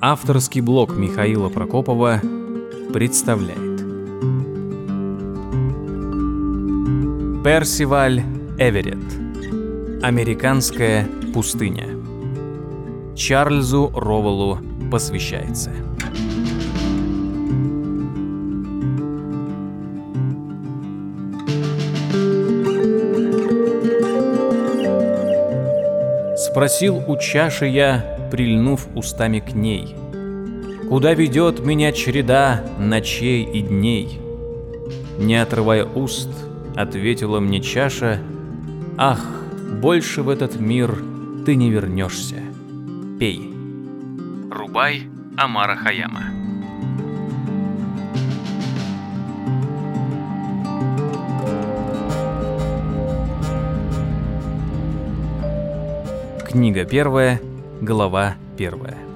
Авторский блог Михаила Прокопова представляет Персиваль Эверетт Американская пустыня Чарльзу Ровелу посвящается. Спросил у чаши я, прильнув устами к ней. Куда ведет меня череда ночей и дней? Не отрывая уст, ответила мне чаша, Ах, больше в этот мир ты не вернешься. Пей. Рубай Амара Хаяма. Книга первая, глава первая.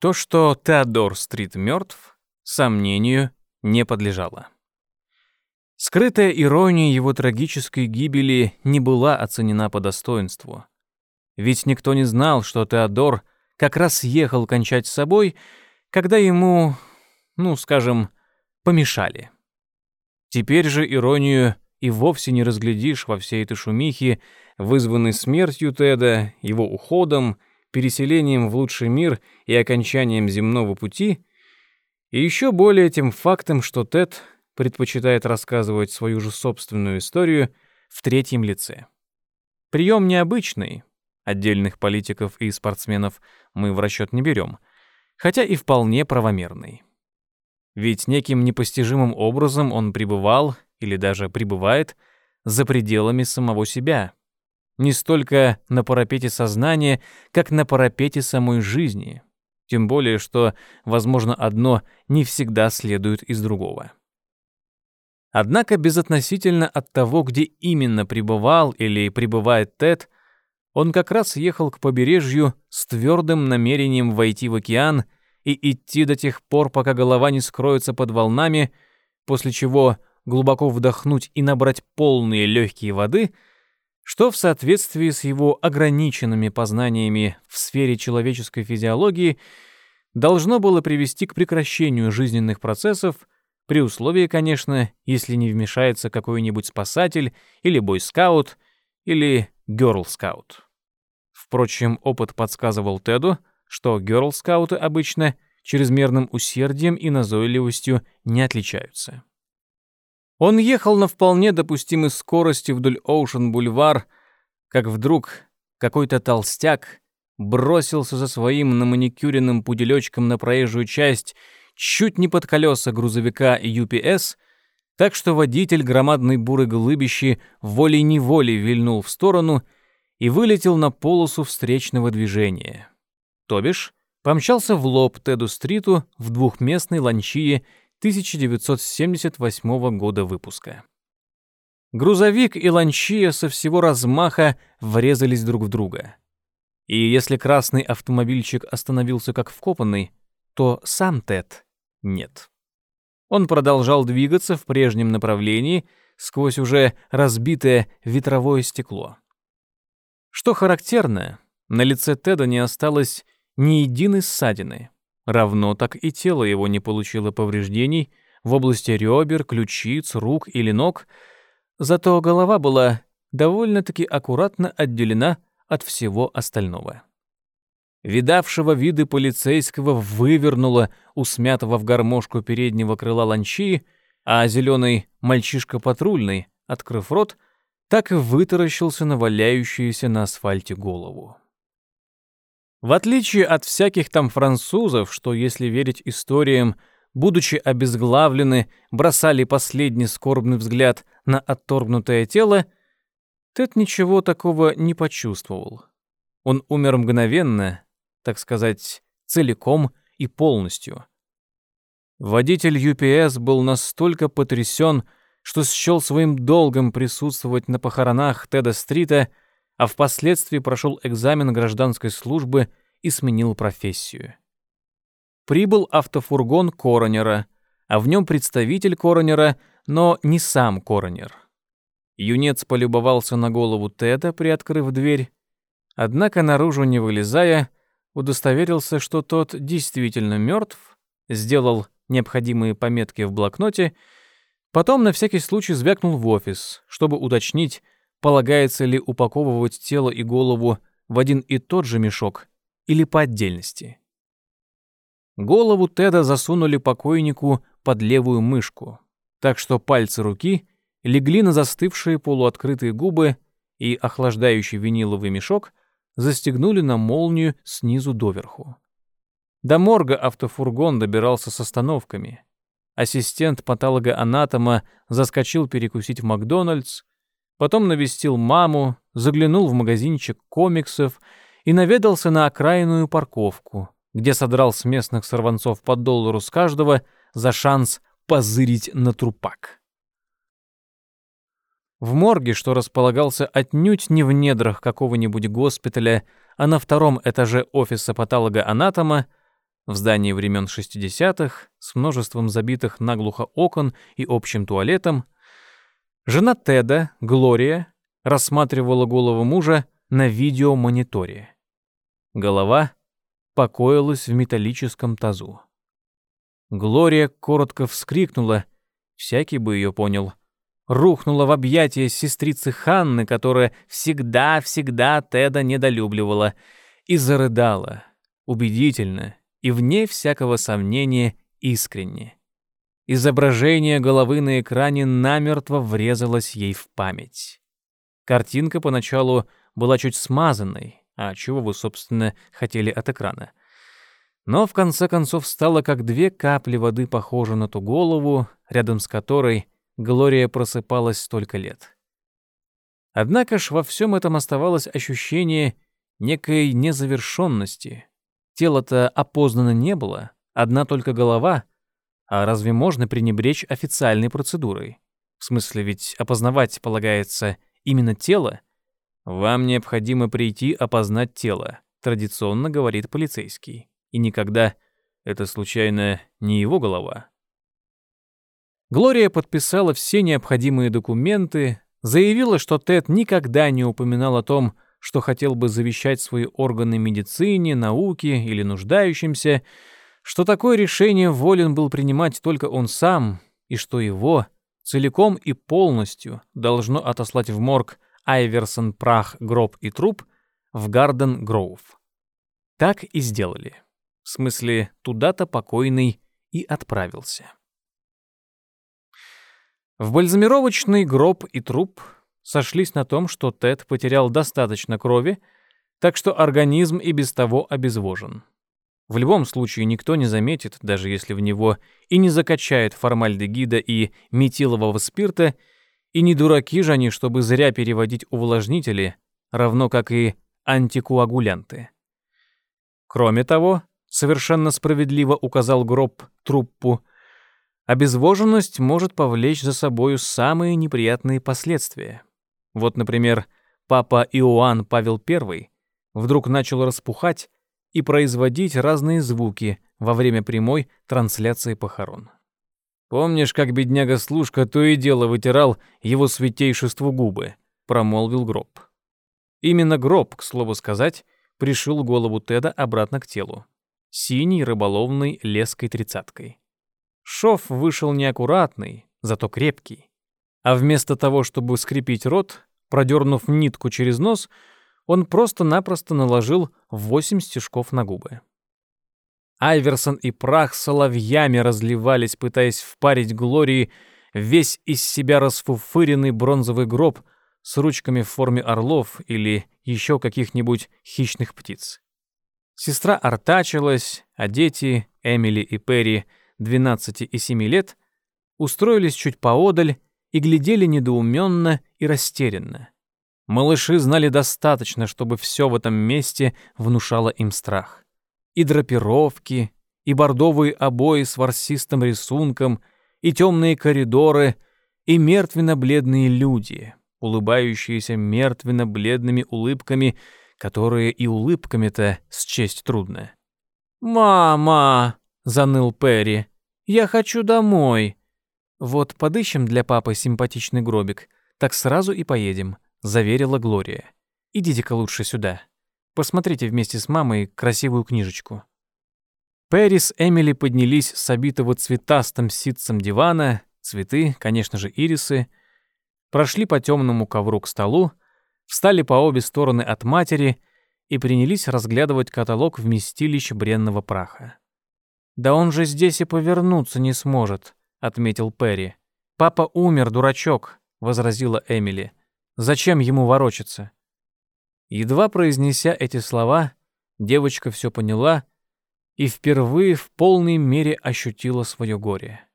То, что Теодор-стрит мертв, сомнению не подлежало. Скрытая ирония его трагической гибели не была оценена по достоинству. Ведь никто не знал, что Теодор как раз ехал кончать с собой, когда ему, ну, скажем, помешали. Теперь же иронию и вовсе не разглядишь во всей этой шумихе, вызванной смертью Теда, его уходом — переселением в лучший мир и окончанием земного пути, и еще более тем фактом, что Тед предпочитает рассказывать свою же собственную историю в третьем лице. Прием необычный, отдельных политиков и спортсменов мы в расчет не берем, хотя и вполне правомерный. Ведь неким непостижимым образом он пребывал, или даже пребывает, за пределами самого себя — не столько на парапете сознания, как на парапете самой жизни. Тем более, что, возможно, одно не всегда следует из другого. Однако безотносительно от того, где именно пребывал или пребывает Тед, он как раз ехал к побережью с твердым намерением войти в океан и идти до тех пор, пока голова не скроется под волнами, после чего глубоко вдохнуть и набрать полные легкие воды — что в соответствии с его ограниченными познаниями в сфере человеческой физиологии должно было привести к прекращению жизненных процессов, при условии, конечно, если не вмешается какой-нибудь спасатель или бойскаут или гёрл-скаут. Впрочем, опыт подсказывал Теду, что гёрл-скауты обычно чрезмерным усердием и назойливостью не отличаются. Он ехал на вполне допустимой скорости вдоль Оушен-бульвар, как вдруг какой-то толстяк бросился за своим наманикюренным пуделечком на проезжую часть чуть не под колеса грузовика UPS, так что водитель громадной буры глыбищи волей-неволей вильнул в сторону и вылетел на полосу встречного движения. То бишь, помчался в лоб Теду Стриту в двухместной ланчие 1978 года выпуска. Грузовик и ланчия со всего размаха врезались друг в друга. И если красный автомобильчик остановился как вкопанный, то сам Тед нет. Он продолжал двигаться в прежнем направлении сквозь уже разбитое ветровое стекло. Что характерно, на лице Теда не осталось ни единой ссадины. Равно так и тело его не получило повреждений в области ребер, ключиц, рук или ног, зато голова была довольно-таки аккуратно отделена от всего остального. Видавшего виды полицейского вывернуло у смятого в гармошку переднего крыла ланчи, а зеленый мальчишка патрульный, открыв рот, так и вытаращился на валяющуюся на асфальте голову. В отличие от всяких там французов, что, если верить историям, будучи обезглавлены, бросали последний скорбный взгляд на отторгнутое тело, Тед ничего такого не почувствовал. Он умер мгновенно, так сказать, целиком и полностью. Водитель UPS был настолько потрясен, что счел своим долгом присутствовать на похоронах Теда Стрита, а впоследствии прошел экзамен гражданской службы и сменил профессию. Прибыл автофургон коронера, а в нем представитель коронера, но не сам коронер. Юнец полюбовался на голову Теда, приоткрыв дверь, однако наружу не вылезая, удостоверился, что тот действительно мертв, сделал необходимые пометки в блокноте, потом на всякий случай звякнул в офис, чтобы уточнить, полагается ли упаковывать тело и голову в один и тот же мешок или по отдельности. Голову Теда засунули покойнику под левую мышку, так что пальцы руки легли на застывшие полуоткрытые губы и охлаждающий виниловый мешок застегнули на молнию снизу доверху. До морга автофургон добирался с остановками. Ассистент патолога-анатома заскочил перекусить в Макдональдс, потом навестил маму, заглянул в магазинчик комиксов и наведался на окраинную парковку, где содрал с местных сорванцов по доллару с каждого за шанс позырить на трупак. В морге, что располагался отнюдь не в недрах какого-нибудь госпиталя, а на втором этаже офиса патолога-анатома, в здании времен 60-х, с множеством забитых наглухо окон и общим туалетом, жена Теда, Глория, рассматривала голову мужа на видеомониторе. Голова покоилась в металлическом тазу. Глория коротко вскрикнула, всякий бы ее понял, рухнула в объятия сестрицы Ханны, которая всегда-всегда Теда недолюбливала, и зарыдала, убедительно и вне всякого сомнения искренне. Изображение головы на экране намертво врезалось ей в память. Картинка поначалу была чуть смазанной, а чего вы, собственно, хотели от экрана? Но в конце концов стало как две капли воды похоже на ту голову, рядом с которой Глория просыпалась столько лет. Однако ж во всем этом оставалось ощущение некой незавершенности. Тело-то опознано не было, одна только голова. А разве можно пренебречь официальной процедурой? В смысле, ведь опознавать полагается именно тело? Вам необходимо прийти опознать тело, традиционно говорит полицейский. И никогда это случайно не его голова. Глория подписала все необходимые документы, заявила, что Тед никогда не упоминал о том, что хотел бы завещать свои органы медицине, науке или нуждающимся, что такое решение волен был принимать только он сам, и что его целиком и полностью должно отослать в морг Айверсон прах, гроб и труп в Гарден Гроув. Так и сделали. В смысле, туда-то покойный и отправился. В бальзамировочный гроб и труп сошлись на том, что Тед потерял достаточно крови, так что организм и без того обезвожен. В любом случае никто не заметит, даже если в него и не закачают формальдегида и метилового спирта, и не дураки же они, чтобы зря переводить увлажнители, равно как и антикоагулянты. Кроме того, совершенно справедливо указал гроб труппу, обезвоженность может повлечь за собою самые неприятные последствия. Вот, например, папа Иоанн Павел I вдруг начал распухать и производить разные звуки во время прямой трансляции похорон. «Помнишь, как бедняга-служка то и дело вытирал его святейшеству губы?» — промолвил гроб. Именно гроб, к слову сказать, пришил голову Теда обратно к телу. Синей рыболовной леской тридцаткой. Шов вышел неаккуратный, зато крепкий. А вместо того, чтобы скрепить рот, продернув нитку через нос, он просто-напросто наложил восемь стежков на губы. Айверсон и прах соловьями разливались, пытаясь впарить Глории весь из себя расфуфыренный бронзовый гроб с ручками в форме орлов или еще каких-нибудь хищных птиц. Сестра артачилась, а дети, Эмили и Перри, 12 и 7 лет, устроились чуть поодаль и глядели недоуменно и растерянно. Малыши знали достаточно, чтобы все в этом месте внушало им страх и драпировки, и бордовые обои с ворсистым рисунком, и темные коридоры, и мертвенно-бледные люди, улыбающиеся мертвенно-бледными улыбками, которые и улыбками-то счесть трудно. «Мама!» — заныл Перри. «Я хочу домой». «Вот подыщем для папы симпатичный гробик, так сразу и поедем», — заверила Глория. «Идите-ка лучше сюда. Посмотрите вместе с мамой красивую книжечку». Перри с Эмили поднялись с обитого цветастым ситцем дивана, цветы, конечно же, ирисы, прошли по темному ковру к столу, встали по обе стороны от матери и принялись разглядывать каталог вместилищ бренного праха. «Да он же здесь и повернуться не сможет», — отметил Перри. «Папа умер, дурачок», — возразила Эмили. «Зачем ему ворочаться?» Едва произнеся эти слова, девочка все поняла и впервые в полной мере ощутила свое горе.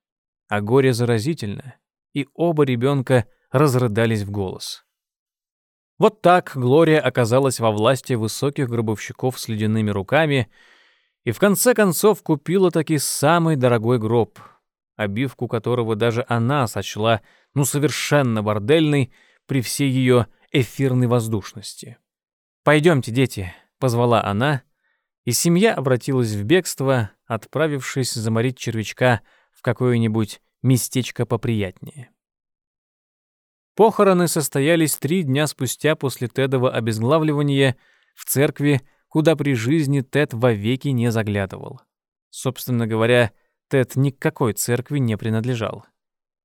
А горе заразительно, и оба ребенка разрыдались в голос. Вот так Глория оказалась во власти высоких гробовщиков с ледяными руками и в конце концов купила таки самый дорогой гроб, обивку которого даже она сочла ну совершенно бордельной при всей ее эфирной воздушности. «Пойдемте, дети», — позвала она, — и семья обратилась в бегство, отправившись заморить червячка в какое-нибудь местечко поприятнее. Похороны состоялись три дня спустя после Тедова обезглавливания в церкви, куда при жизни Тед вовеки не заглядывал. Собственно говоря, Тед ни к какой церкви не принадлежал.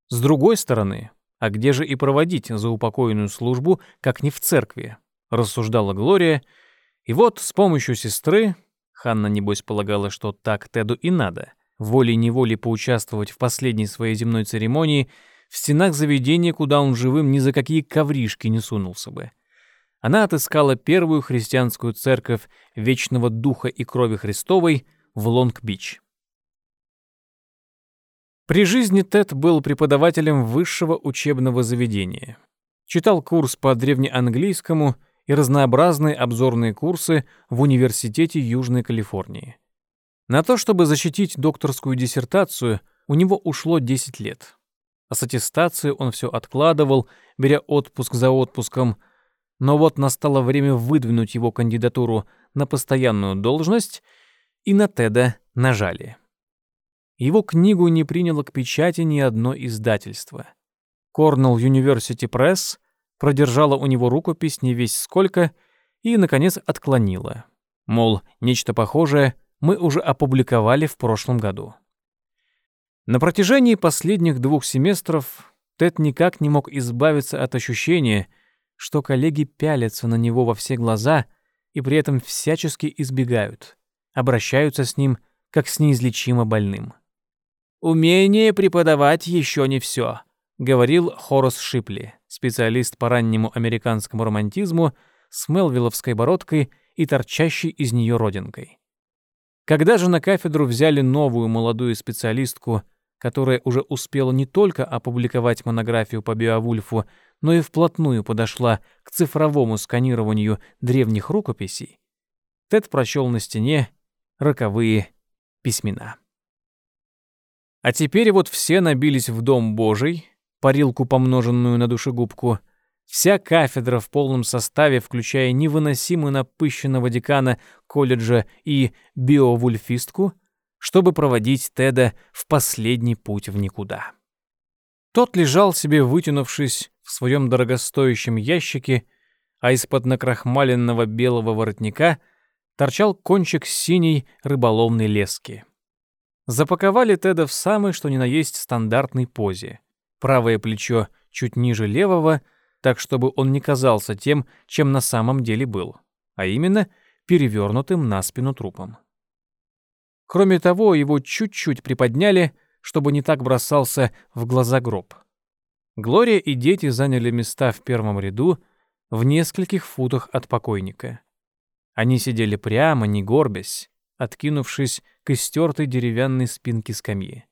С другой стороны, а где же и проводить заупокойную службу, как не в церкви, рассуждала Глория, и вот с помощью сестры Ханна, небось, полагала, что так Теду и надо. Волей-неволей поучаствовать в последней своей земной церемонии в стенах заведения, куда он живым ни за какие ковришки не сунулся бы. Она отыскала первую христианскую церковь Вечного Духа и Крови Христовой в Лонг-Бич. При жизни Тед был преподавателем высшего учебного заведения. Читал курс по древнеанглийскому — и разнообразные обзорные курсы в Университете Южной Калифорнии. На то, чтобы защитить докторскую диссертацию, у него ушло 10 лет. А с аттестацией он все откладывал, беря отпуск за отпуском, но вот настало время выдвинуть его кандидатуру на постоянную должность, и на Теда нажали. Его книгу не приняло к печати ни одно издательство. Cornell University Press — продержала у него рукопись не весь сколько и, наконец, отклонила. Мол, нечто похожее мы уже опубликовали в прошлом году. На протяжении последних двух семестров Тед никак не мог избавиться от ощущения, что коллеги пялятся на него во все глаза и при этом всячески избегают, обращаются с ним как с неизлечимо больным. «Умение преподавать еще не все», — говорил Хорас Шипли специалист по раннему американскому романтизму с мелвилловской бородкой и торчащей из нее родинкой. Когда же на кафедру взяли новую молодую специалистку, которая уже успела не только опубликовать монографию по Биовульфу, но и вплотную подошла к цифровому сканированию древних рукописей, Тед прочел на стене роковые письмена. А теперь вот все набились в Дом Божий, парилку, помноженную на душегубку. Вся кафедра в полном составе, включая невыносимо напыщенного декана колледжа и биовульфистку, чтобы проводить Теда в последний путь в никуда. Тот лежал себе, вытянувшись в своем дорогостоящем ящике, а из-под накрахмаленного белого воротника торчал кончик синей рыболовной лески. Запаковали Теда в самый что ни на есть стандартной позе правое плечо чуть ниже левого, так чтобы он не казался тем, чем на самом деле был, а именно перевернутым на спину трупом. Кроме того, его чуть-чуть приподняли, чтобы не так бросался в глаза гроб. Глория и дети заняли места в первом ряду в нескольких футах от покойника. Они сидели прямо, не горбясь, откинувшись к истертой деревянной спинке скамьи.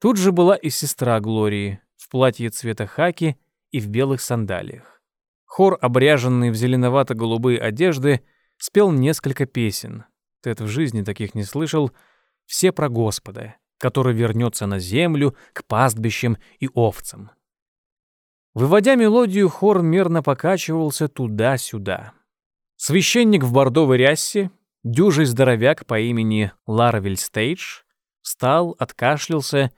Тут же была и сестра Глории в платье цвета хаки и в белых сандалиях. Хор, обряженный в зеленовато-голубые одежды, спел несколько песен. Тед в жизни таких не слышал. Все про Господа, который вернется на землю, к пастбищам и овцам. Выводя мелодию, хор мерно покачивался туда-сюда. Священник в бордовой рясе, дюжий здоровяк по имени Ларавель Стейдж, Встал, откашлялся,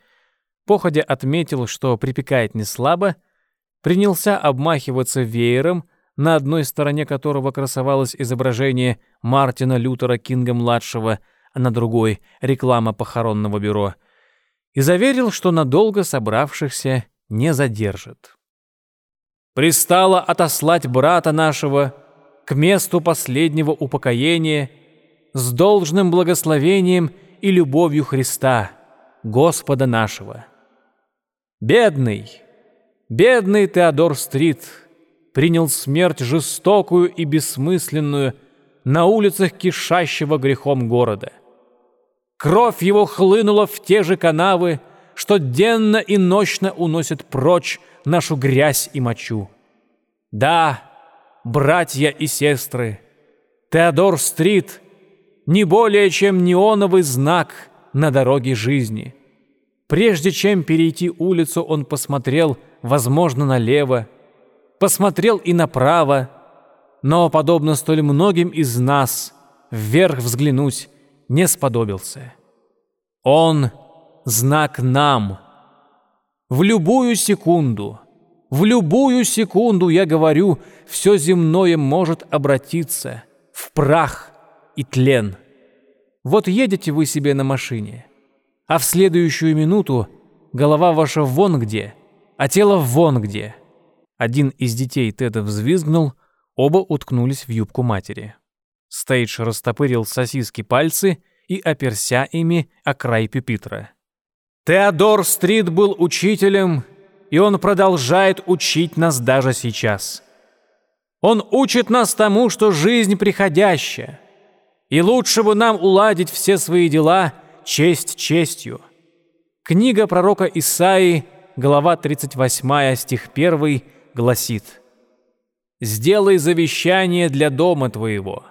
походя отметил, что припекает не слабо, принялся обмахиваться веером, на одной стороне которого красовалось изображение Мартина Лютера Кинга-младшего, а на другой — реклама похоронного бюро, и заверил, что надолго собравшихся не задержит. «Пристало отослать брата нашего к месту последнего упокоения с должным благословением и любовью Христа, Господа нашего. Бедный, бедный Теодор Стрит принял смерть жестокую и бессмысленную на улицах кишащего грехом города. Кровь его хлынула в те же канавы, что денно и ночно уносят прочь нашу грязь и мочу. Да, братья и сестры, Теодор Стрит не более чем неоновый знак на дороге жизни. Прежде чем перейти улицу, он посмотрел, возможно, налево, посмотрел и направо, но, подобно столь многим из нас, вверх взглянуть не сподобился. Он — знак нам. В любую секунду, в любую секунду, я говорю, все земное может обратиться в прах и тлен. Вот едете вы себе на машине, а в следующую минуту голова ваша вон где, а тело вон где. Один из детей Теда взвизгнул, оба уткнулись в юбку матери. Стейдж растопырил сосиски пальцы и оперся ими о край пюпитра. Теодор Стрит был учителем и он продолжает учить нас даже сейчас. Он учит нас тому, что жизнь приходящая, и лучше бы нам уладить все свои дела честь честью. Книга пророка Исаии, глава 38, стих 1, гласит «Сделай завещание для дома твоего,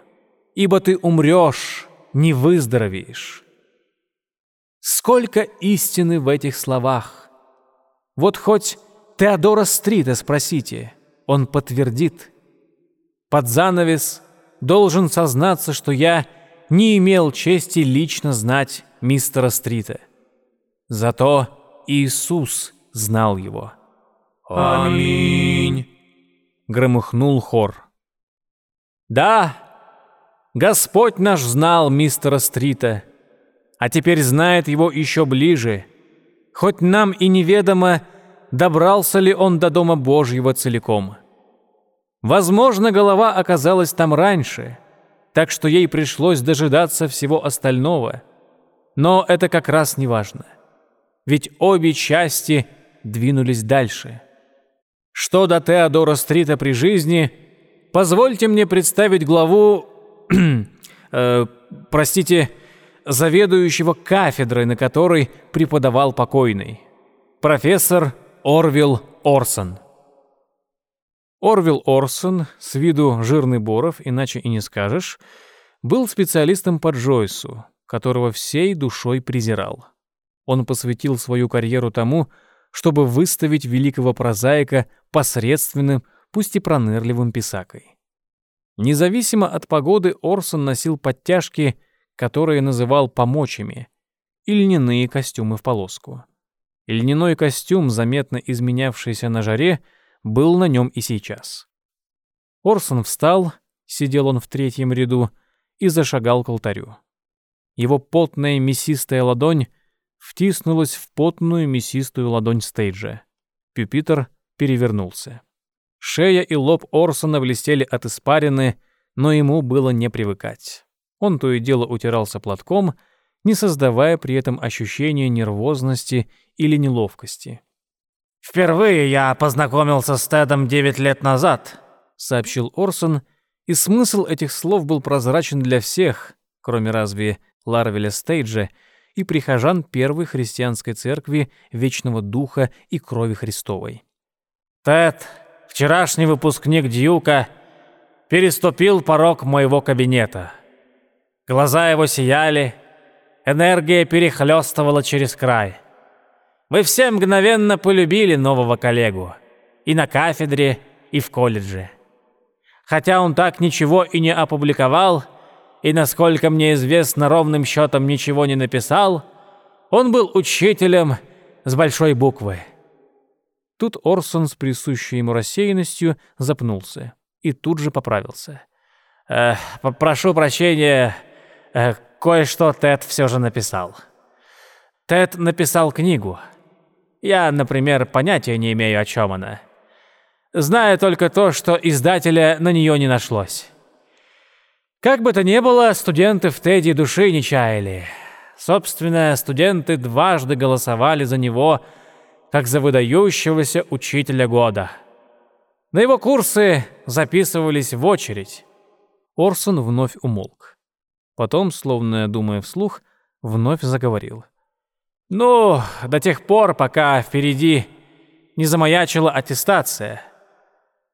ибо ты умрешь, не выздоровеешь». Сколько истины в этих словах! Вот хоть Теодора Стрита спросите, он подтвердит. Под занавес должен сознаться, что я не имел чести лично знать мистера Стрита. Зато Иисус знал его. «Аминь!» — громыхнул хор. «Да, Господь наш знал мистера Стрита, а теперь знает его еще ближе — хоть нам и неведомо, добрался ли он до Дома Божьего целиком. Возможно, голова оказалась там раньше, так что ей пришлось дожидаться всего остального. Но это как раз не важно. Ведь обе части двинулись дальше. Что до Теодора Стрита при жизни, позвольте мне представить главу... э, простите, заведующего кафедрой, на которой преподавал покойный. Профессор Орвилл Орсон. Орвилл Орсон, с виду жирный Боров, иначе и не скажешь, был специалистом по Джойсу, которого всей душой презирал. Он посвятил свою карьеру тому, чтобы выставить великого прозаика посредственным, пусть и пронырливым писакой. Независимо от погоды Орсон носил подтяжки которые называл помочами, и льняные костюмы в полоску. Льняной костюм, заметно изменявшийся на жаре, был на нем и сейчас. Орсон встал, сидел он в третьем ряду, и зашагал к алтарю. Его потная мясистая ладонь втиснулась в потную мясистую ладонь стейджа. Пюпитер перевернулся. Шея и лоб Орсона блестели от испарины, но ему было не привыкать. Он то и дело утирался платком, не создавая при этом ощущения нервозности или неловкости. «Впервые я познакомился с Тедом девять лет назад», — сообщил Орсон, и смысл этих слов был прозрачен для всех, кроме разве Ларвеля Стейджа и прихожан Первой христианской церкви Вечного Духа и Крови Христовой. «Тед, вчерашний выпускник Дьюка, переступил порог моего кабинета». Глаза его сияли, энергия перехлестывала через край. Мы все мгновенно полюбили нового коллегу. И на кафедре, и в колледже. Хотя он так ничего и не опубликовал, и, насколько мне известно, ровным счетом ничего не написал, Он был учителем с большой буквы. Тут Орсон с присущей ему рассеянностью запнулся и тут же поправился. «Э, «Прошу прощения, э, кое-что Тед все же написал. Тед написал книгу. Я, например, понятия не имею, о чем она. Знаю только то, что издателя на нее не нашлось. Как бы то ни было, студенты в Теди души не чаяли. Собственно, студенты дважды голосовали за него, как за выдающегося учителя года. На его курсы записывались в очередь. Орсон вновь умолк. Потом, словно думая вслух, вновь заговорил. «Ну, до тех пор, пока впереди не замаячила аттестация.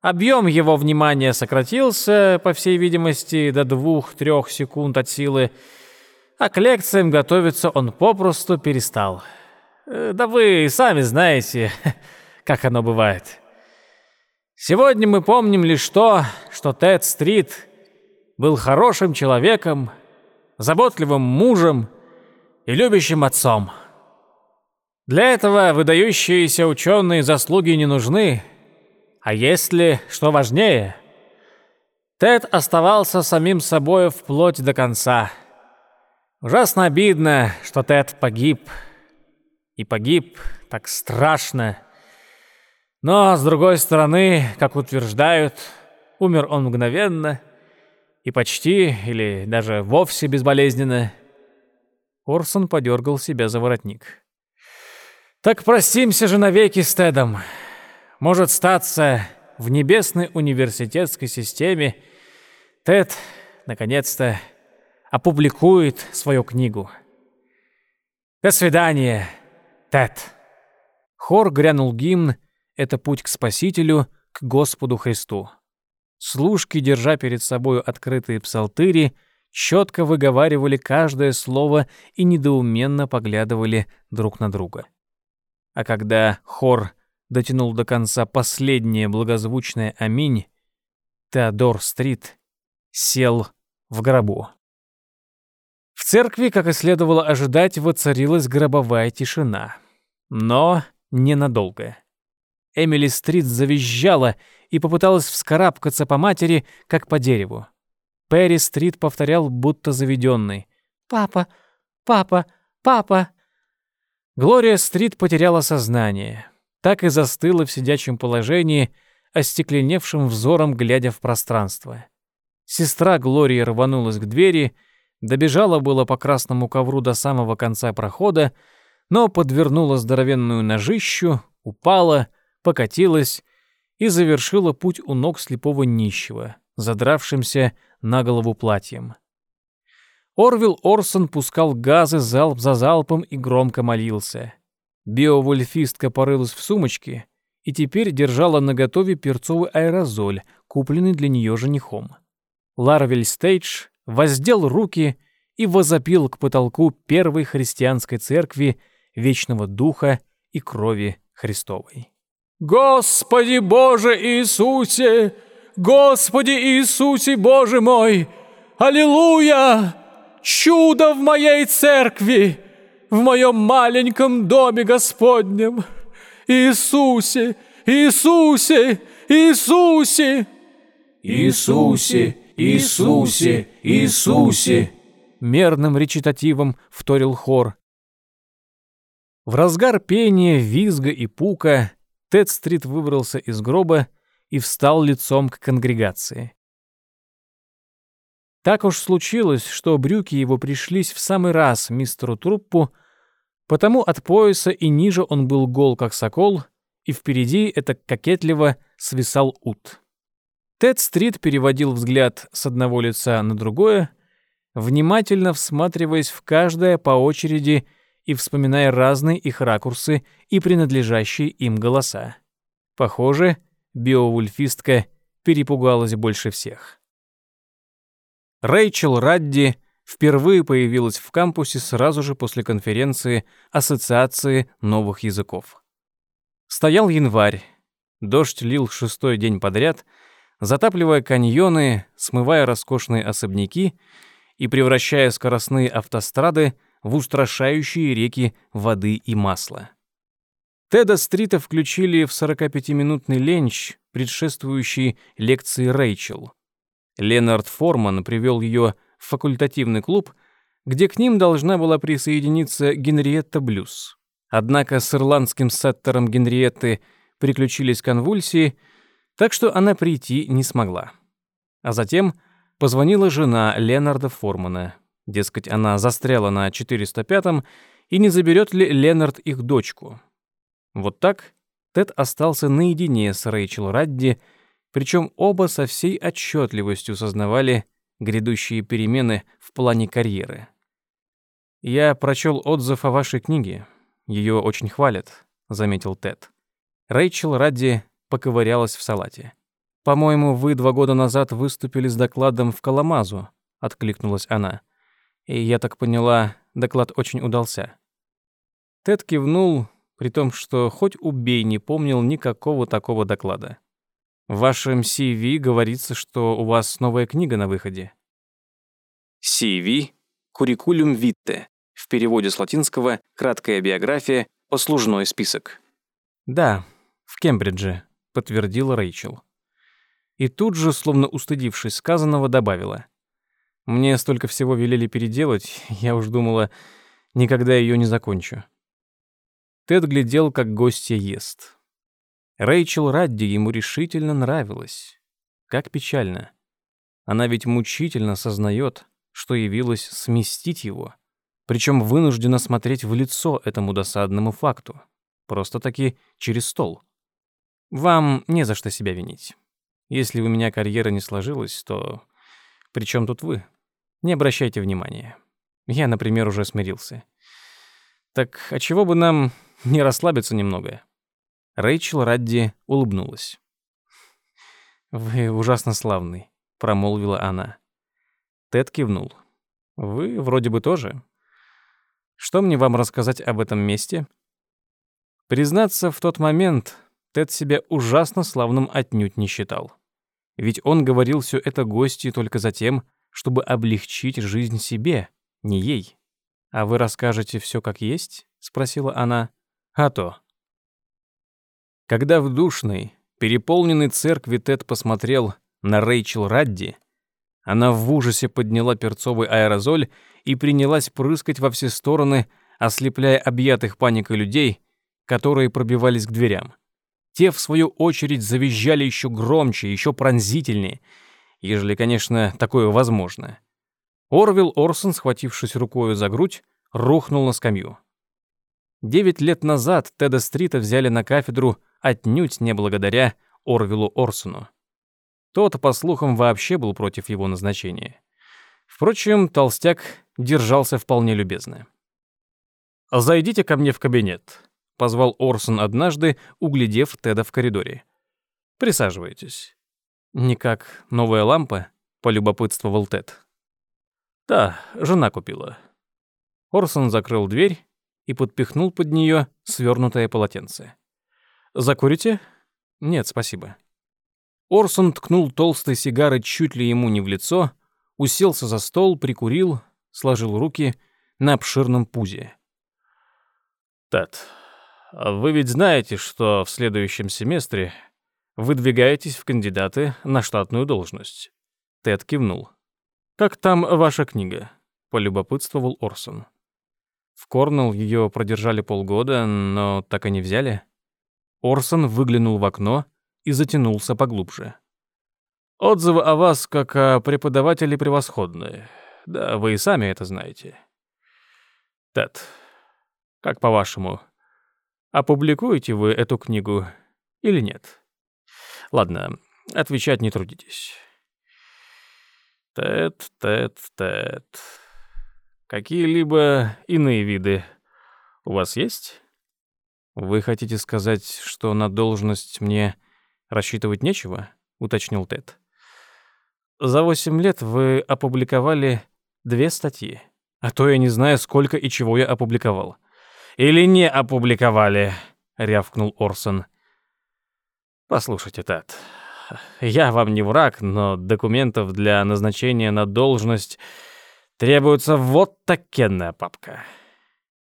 Объем его внимания сократился, по всей видимости, до двух-трех секунд от силы, а к лекциям готовиться он попросту перестал. Э, да вы сами знаете, как оно бывает. Сегодня мы помним лишь то, что Тед Стрит был хорошим человеком, заботливым мужем и любящим отцом. Для этого выдающиеся ученые заслуги не нужны, а если, что важнее, Тед оставался самим собой вплоть до конца. Ужасно обидно, что Тед погиб. И погиб так страшно. Но, с другой стороны, как утверждают, умер он мгновенно и почти, или даже вовсе безболезненно. Орсон подергал себя за воротник. Так простимся же навеки с Тедом. Может статься, в небесной университетской системе Тед, наконец-то, опубликует свою книгу. До свидания, Тед. Хор грянул гимн «Это путь к Спасителю, к Господу Христу». Служки, держа перед собой открытые псалтыри, четко выговаривали каждое слово и недоуменно поглядывали друг на друга. А когда хор дотянул до конца последнее благозвучное «Аминь», Теодор Стрит сел в гробу. В церкви, как и следовало ожидать, воцарилась гробовая тишина. Но ненадолго. Эмили Стрит завизжала и попыталась вскарабкаться по матери, как по дереву. Перри Стрит повторял, будто заведенный. «Папа! Папа! Папа!» Глория Стрит потеряла сознание. Так и застыла в сидячем положении, остекленевшим взором, глядя в пространство. Сестра Глории рванулась к двери, добежала было по красному ковру до самого конца прохода, но подвернула здоровенную ножищу, упала, покатилась и завершила путь у ног слепого нищего, задравшимся на голову платьем. Орвил Орсон пускал газы залп за залпом и громко молился. Биовольфистка порылась в сумочке и теперь держала наготове перцовый аэрозоль, купленный для нее женихом. Ларвель Стейдж воздел руки и возопил к потолку первой христианской церкви Вечного Духа и Крови Христовой. «Господи Боже Иисусе! Господи Иисусе Боже мой! Аллилуйя! Чудо в моей церкви, в моем маленьком доме Господнем! Иисусе! Иисусе! Иисусе!» «Иисусе! Иисусе! Иисусе!» Мерным речитативом вторил хор. В разгар пения, визга и пука Тед Стрит выбрался из гроба и встал лицом к конгрегации. Так уж случилось, что брюки его пришлись в самый раз мистеру Труппу, потому от пояса и ниже он был гол, как сокол, и впереди это кокетливо свисал ут. Тед Стрит переводил взгляд с одного лица на другое, внимательно всматриваясь в каждое по очереди и вспоминая разные их ракурсы и принадлежащие им голоса. Похоже, биовульфистка перепугалась больше всех. Рэйчел Радди впервые появилась в кампусе сразу же после конференции Ассоциации новых языков. Стоял январь, дождь лил шестой день подряд, затапливая каньоны, смывая роскошные особняки и превращая скоростные автострады в устрашающие реки воды и масла. Теда Стрита включили в 45-минутный ленч, предшествующий лекции Рэйчел. Ленард Форман привел ее в факультативный клуб, где к ним должна была присоединиться Генриетта Блюз. Однако с ирландским сеттером Генриетты приключились конвульсии, так что она прийти не смогла. А затем позвонила жена Ленарда Формана. Дескать, она застряла на 405-м, и не заберет ли Ленард их дочку. Вот так Тед остался наедине с Рэйчел Радди, причем оба со всей отчетливостью сознавали грядущие перемены в плане карьеры. «Я прочел отзыв о вашей книге. Ее очень хвалят», — заметил Тед. Рэйчел Радди поковырялась в салате. «По-моему, вы два года назад выступили с докладом в Каламазу», — откликнулась она. «И я так поняла, доклад очень удался». Тед кивнул, при том, что хоть убей не помнил никакого такого доклада. В вашем CV говорится, что у вас новая книга на выходе. CV — Curriculum Vitae, в переводе с латинского «краткая биография», «послужной список». «Да, в Кембридже», — подтвердила Рэйчел. И тут же, словно устыдившись сказанного, добавила. «Мне столько всего велели переделать, я уж думала, никогда ее не закончу». Тед глядел, как гостья ест. Рэйчел Радди ему решительно нравилась. Как печально. Она ведь мучительно сознает, что явилась сместить его, причем вынуждена смотреть в лицо этому досадному факту. Просто-таки через стол. Вам не за что себя винить. Если у меня карьера не сложилась, то при чем тут вы? Не обращайте внимания. Я, например, уже смирился. Так а чего бы нам не расслабиться немного?» Рэйчел Радди улыбнулась. «Вы ужасно славный», — промолвила она. Тед кивнул. «Вы вроде бы тоже. Что мне вам рассказать об этом месте?» Признаться, в тот момент Тед себя ужасно славным отнюдь не считал. Ведь он говорил все это гости только за тем, чтобы облегчить жизнь себе, не ей. «А вы расскажете все как есть?» — спросила она. «А то», когда в душной, переполненной церкви Тед посмотрел на Рэйчел Радди, она в ужасе подняла перцовый аэрозоль и принялась прыскать во все стороны, ослепляя объятых паникой людей, которые пробивались к дверям. Те, в свою очередь, завизжали еще громче, еще пронзительнее, ежели, конечно, такое возможно. Орвилл Орсон, схватившись рукою за грудь, рухнул на скамью. Девять лет назад Теда Стрита взяли на кафедру отнюдь не благодаря Орвилу Орсону. Тот, по слухам, вообще был против его назначения. Впрочем, толстяк держался вполне любезно. «Зайдите ко мне в кабинет», — позвал Орсон однажды, углядев Теда в коридоре. «Присаживайтесь». «Никак новая лампа?» — полюбопытствовал Тед. «Да, жена купила». Орсон закрыл дверь и подпихнул под нее свернутое полотенце. Закурите? Нет, спасибо. Орсон ткнул толстой сигарой чуть ли ему не в лицо, уселся за стол, прикурил, сложил руки на обширном пузе. Тед, вы ведь знаете, что в следующем семестре выдвигаетесь в кандидаты на штатную должность. Тед кивнул. Как там ваша книга? полюбопытствовал Орсон. В Корнелл ее продержали полгода, но так и не взяли. Орсон выглянул в окно и затянулся поглубже. «Отзывы о вас, как о преподавателе, превосходные. Да, вы и сами это знаете. Тед, как по-вашему, опубликуете вы эту книгу или нет? Ладно, отвечать не трудитесь. Тед, Тед, Тед. Какие-либо иные виды у вас есть?» «Вы хотите сказать, что на должность мне рассчитывать нечего?» — уточнил Тед. «За восемь лет вы опубликовали две статьи. А то я не знаю, сколько и чего я опубликовал». «Или не опубликовали», — рявкнул Орсон. «Послушайте, Тед, я вам не враг, но документов для назначения на должность требуется вот такенная папка.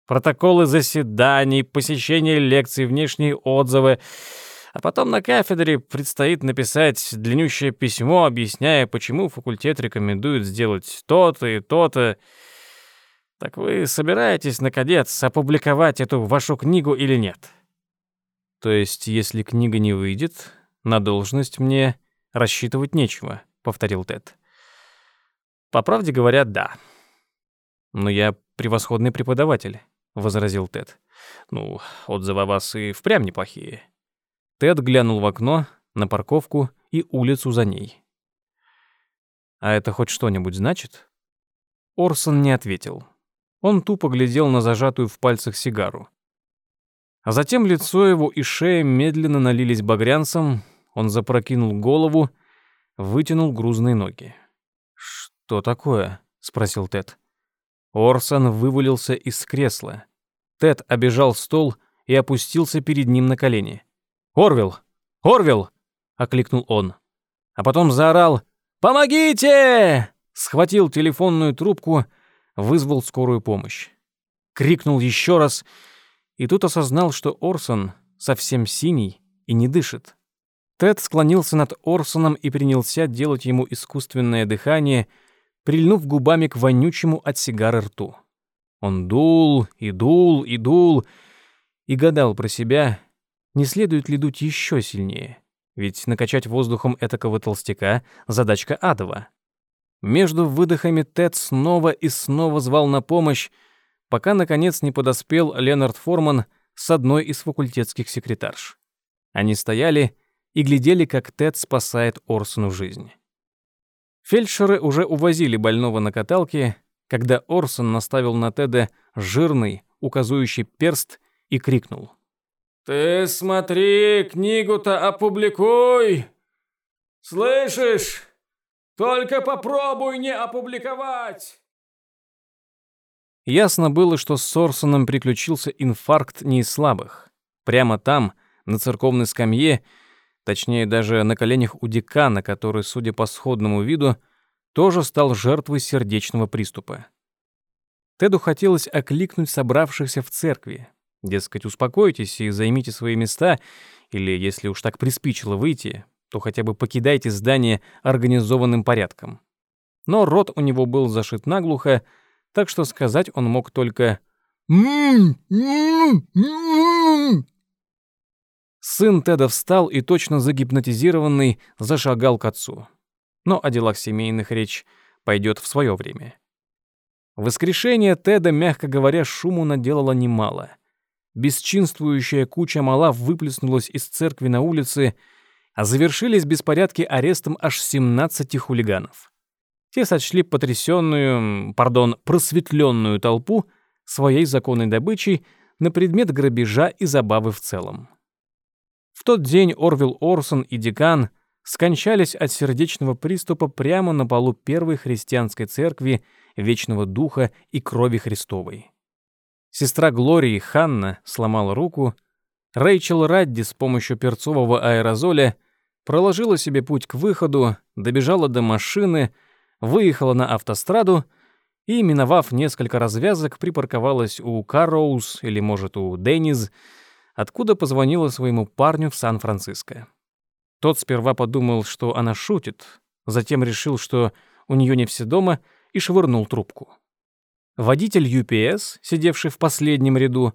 Протоколы заседаний, посещение лекций, внешние отзывы. А потом на кафедре предстоит написать длиннющее письмо, объясняя, почему факультет рекомендует сделать то-то и то-то. Так вы собираетесь, наконец, опубликовать эту вашу книгу или нет? То есть, если книга не выйдет, на должность мне рассчитывать нечего, повторил Тед. По правде говоря, да. Но я превосходный преподаватель, возразил Тед. Ну, отзывы о вас и впрямь неплохие. Тед глянул в окно, на парковку и улицу за ней. А это хоть что-нибудь значит? Орсон не ответил. Он тупо глядел на зажатую в пальцах сигару. А затем лицо его и шея медленно налились багрянцем, он запрокинул голову, вытянул грузные ноги. «Что такое?» — спросил Тед. Орсон вывалился из кресла. Тед обежал стол и опустился перед ним на колени. «Орвилл! Орвилл!» — окликнул он. А потом заорал «Помогите!» Схватил телефонную трубку — вызвал скорую помощь. Крикнул еще раз, и тут осознал, что Орсон совсем синий и не дышит. Тед склонился над Орсоном и принялся делать ему искусственное дыхание, прильнув губами к вонючему от сигары рту. Он дул и дул и дул и гадал про себя, не следует ли дуть еще сильнее, ведь накачать воздухом этакого толстяка — задачка адова. Между выдохами Тед снова и снова звал на помощь, пока, наконец, не подоспел Ленард Форман с одной из факультетских секретарш. Они стояли и глядели, как Тед спасает Орсону жизнь. Фельдшеры уже увозили больного на каталке, когда Орсон наставил на Теда жирный, указующий перст и крикнул. «Ты смотри, книгу-то опубликуй! Слышишь? Только попробуй не опубликовать!» Ясно было, что с Сорсоном приключился инфаркт не из слабых. Прямо там, на церковной скамье, точнее даже на коленях у декана, который, судя по сходному виду, тоже стал жертвой сердечного приступа. Теду хотелось окликнуть собравшихся в церкви. Дескать, успокойтесь и займите свои места, или, если уж так приспичило выйти, то хотя бы покидайте здание организованным порядком. Но рот у него был зашит наглухо, так что сказать он мог только Сын Теда встал и точно загипнотизированный зашагал к отцу. Но о делах семейных речь пойдет в свое время. Воскрешение Теда, мягко говоря, шуму наделало немало. Бесчинствующая куча мала выплеснулась из церкви на улице а завершились беспорядки арестом аж 17 хулиганов. Те сочли потрясенную, пардон, просветленную толпу своей законной добычей на предмет грабежа и забавы в целом. В тот день Орвилл Орсон и Декан скончались от сердечного приступа прямо на полу первой христианской церкви Вечного Духа и Крови Христовой. Сестра Глории Ханна сломала руку, Рэйчел Радди с помощью перцового аэрозоля — проложила себе путь к выходу, добежала до машины, выехала на автостраду и, миновав несколько развязок, припарковалась у Карроуз или, может, у Денниз, откуда позвонила своему парню в Сан-Франциско. Тот сперва подумал, что она шутит, затем решил, что у нее не все дома, и швырнул трубку. Водитель UPS, сидевший в последнем ряду,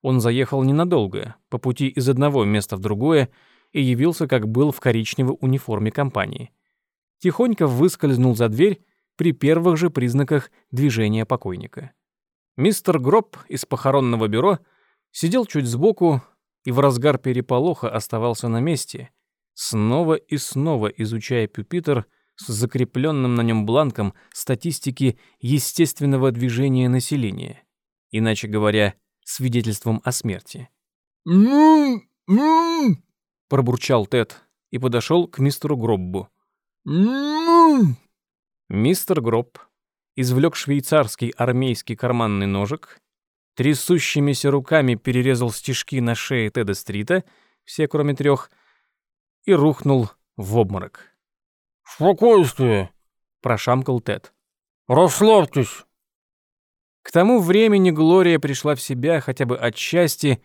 он заехал ненадолго, по пути из одного места в другое, и явился, как был в коричневой униформе компании. Тихонько выскользнул за дверь при первых же признаках движения покойника. Мистер Гроб из похоронного бюро сидел чуть сбоку и в разгар переполоха оставался на месте, снова и снова изучая пюпитер с закрепленным на нем бланком статистики естественного движения населения, иначе говоря, свидетельством о смерти. «М-м-м!» пробурчал Тед и подошел к мистеру Гроббу. Мистер Гроб извлек швейцарский армейский карманный ножик, трясущимися руками перерезал стежки на шее Теда Стрита, все кроме трех, и рухнул в обморок. «Спокойствие!» — прошамкал Тед. Расслабьтесь!» К тому времени Глория пришла в себя хотя бы отчасти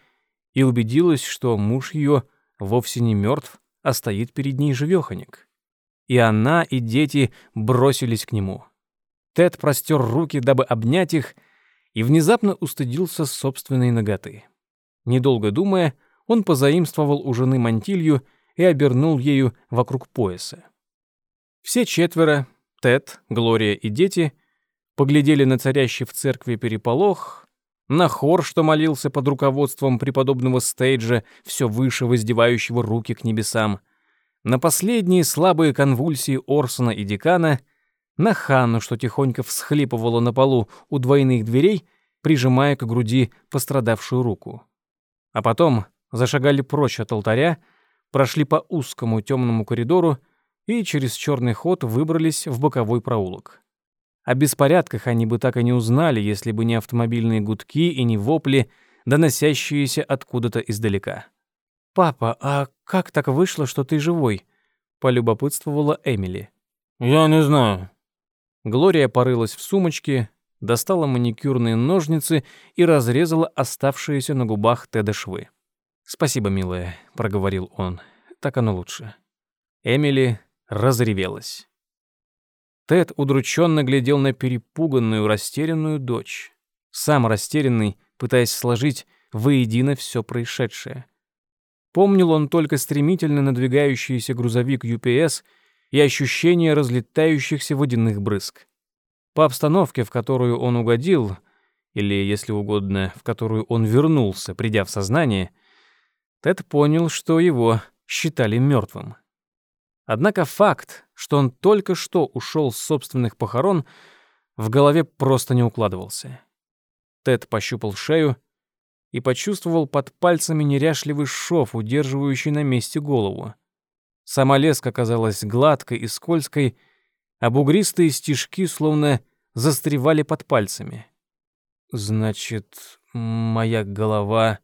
и убедилась, что муж ее вовсе не мертв, а стоит перед ней живеханик. И она, и дети бросились к нему. Тед простер руки, дабы обнять их, и внезапно устыдился собственной ноготы. Недолго думая, он позаимствовал у жены мантилью и обернул ею вокруг пояса. Все четверо, Тед, Глория и дети, поглядели на царящий в церкви переполох, на хор, что молился под руководством преподобного стейджа, все выше воздевающего руки к небесам, на последние слабые конвульсии Орсона и Декана, на Ханну, что тихонько всхлипывала на полу у двойных дверей, прижимая к груди пострадавшую руку. А потом зашагали прочь от алтаря, прошли по узкому темному коридору и через черный ход выбрались в боковой проулок. О беспорядках они бы так и не узнали, если бы не автомобильные гудки и не вопли, доносящиеся откуда-то издалека. «Папа, а как так вышло, что ты живой?» — полюбопытствовала Эмили. «Я не знаю». Глория порылась в сумочке, достала маникюрные ножницы и разрезала оставшиеся на губах Теда швы. «Спасибо, милая», — проговорил он. «Так оно лучше». Эмили разревелась. Тед удрученно глядел на перепуганную, растерянную дочь. Сам растерянный, пытаясь сложить воедино все происшедшее. Помнил он только стремительно надвигающийся грузовик UPS и ощущение разлетающихся водяных брызг. По обстановке, в которую он угодил, или, если угодно, в которую он вернулся, придя в сознание, Тед понял, что его считали мертвым. Однако факт, что он только что ушел с собственных похорон, в голове просто не укладывался. Тед пощупал шею и почувствовал под пальцами неряшливый шов, удерживающий на месте голову. Сама леска казалась гладкой и скользкой, а бугристые стежки словно застревали под пальцами. «Значит, моя голова...»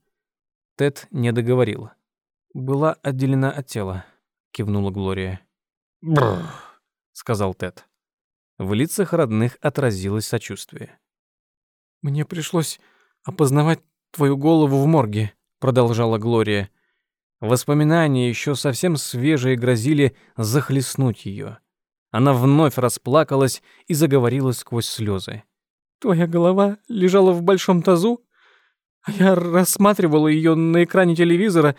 Тед не договорил. Была отделена от тела кивнула Глория. Бррр, сказал Тед. В лицах родных отразилось сочувствие. Мне пришлось опознавать твою голову в морге, продолжала Глория. Воспоминания еще совсем свежие грозили захлестнуть ее. Она вновь расплакалась и заговорила сквозь слезы. Твоя голова лежала в большом тазу, а я рассматривала ее на экране телевизора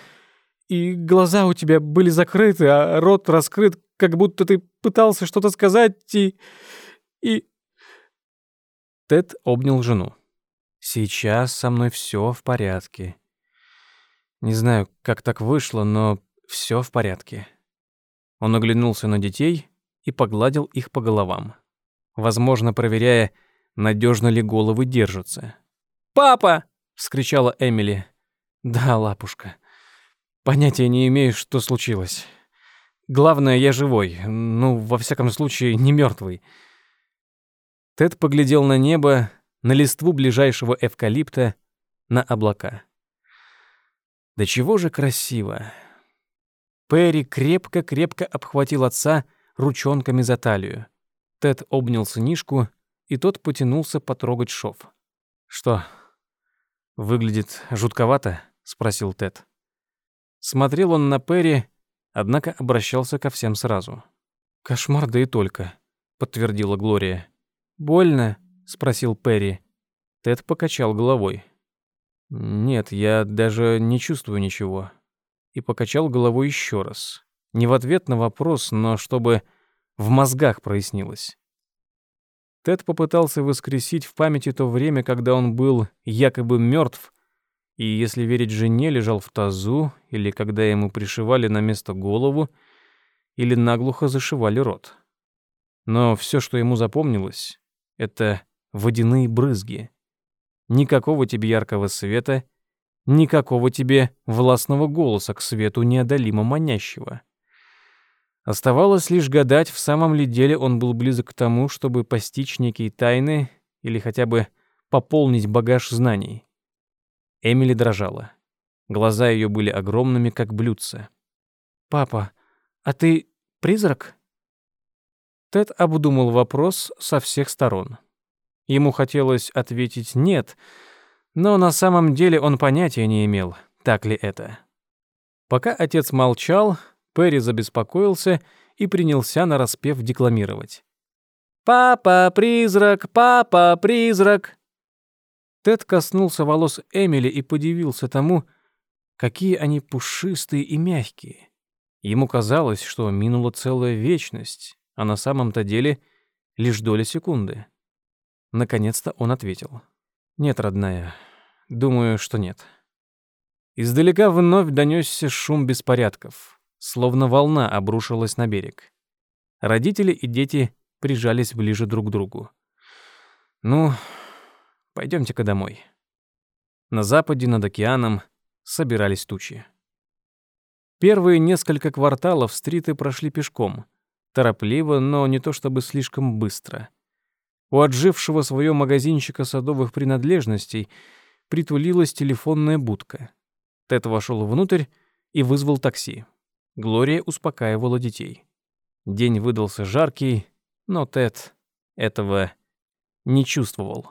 и глаза у тебя были закрыты, а рот раскрыт, как будто ты пытался что-то сказать и... и...» Тед обнял жену. «Сейчас со мной все в порядке. Не знаю, как так вышло, но все в порядке». Он оглянулся на детей и погладил их по головам, возможно, проверяя, надежно ли головы держатся. «Папа!» — вскричала Эмили. «Да, лапушка». Понятия не имею, что случилось. Главное, я живой. Ну, во всяком случае, не мертвый. Тед поглядел на небо, на листву ближайшего эвкалипта, на облака. Да чего же красиво. Перри крепко-крепко обхватил отца ручонками за талию. Тед обнял сынишку, и тот потянулся потрогать шов. «Что, выглядит жутковато?» — спросил Тед. Смотрел он на Перри, однако обращался ко всем сразу. «Кошмар, да и только», — подтвердила Глория. «Больно?» — спросил Перри. Тед покачал головой. «Нет, я даже не чувствую ничего». И покачал головой еще раз. Не в ответ на вопрос, но чтобы в мозгах прояснилось. Тед попытался воскресить в памяти то время, когда он был якобы мертв, и, если верить жене, лежал в тазу, или когда ему пришивали на место голову, или наглухо зашивали рот. Но все, что ему запомнилось, это водяные брызги. Никакого тебе яркого света, никакого тебе властного голоса к свету неодолимо манящего. Оставалось лишь гадать, в самом ли деле он был близок к тому, чтобы постичь некие тайны или хотя бы пополнить багаж знаний. Эмили дрожала. Глаза ее были огромными, как блюдца. «Папа, а ты призрак?» Тед обдумал вопрос со всех сторон. Ему хотелось ответить «нет», но на самом деле он понятия не имел, так ли это. Пока отец молчал, Перри забеспокоился и принялся нараспев декламировать. «Папа, призрак! Папа, призрак!» Тед коснулся волос Эмили и подивился тому, какие они пушистые и мягкие. Ему казалось, что минула целая вечность, а на самом-то деле лишь доля секунды. Наконец-то он ответил. «Нет, родная, думаю, что нет». Издалека вновь донесся шум беспорядков, словно волна обрушилась на берег. Родители и дети прижались ближе друг к другу. «Ну, пойдемте-ка домой». На западе над океаном собирались тучи. Первые несколько кварталов стриты прошли пешком, торопливо, но не то чтобы слишком быстро. У отжившего своего магазинчика садовых принадлежностей притулилась телефонная будка. Тед вошел внутрь и вызвал такси. Глория успокаивала детей. День выдался жаркий, но Тед этого не чувствовал.